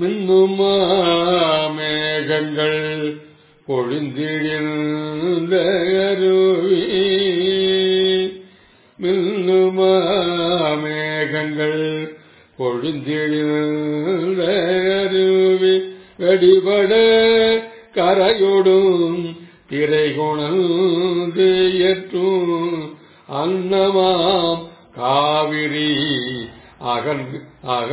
മിന്നുമാ മേഘങ്ങൾ പൊഴിന്തിരുവി മിന്നുമാ മേഘങ്ങൾ പൊഴിന്തിരുവി വെടിപട കരയോടും തിരകുണേയറ്റും അന്നമാം കാവിരി അകൽ അകൽ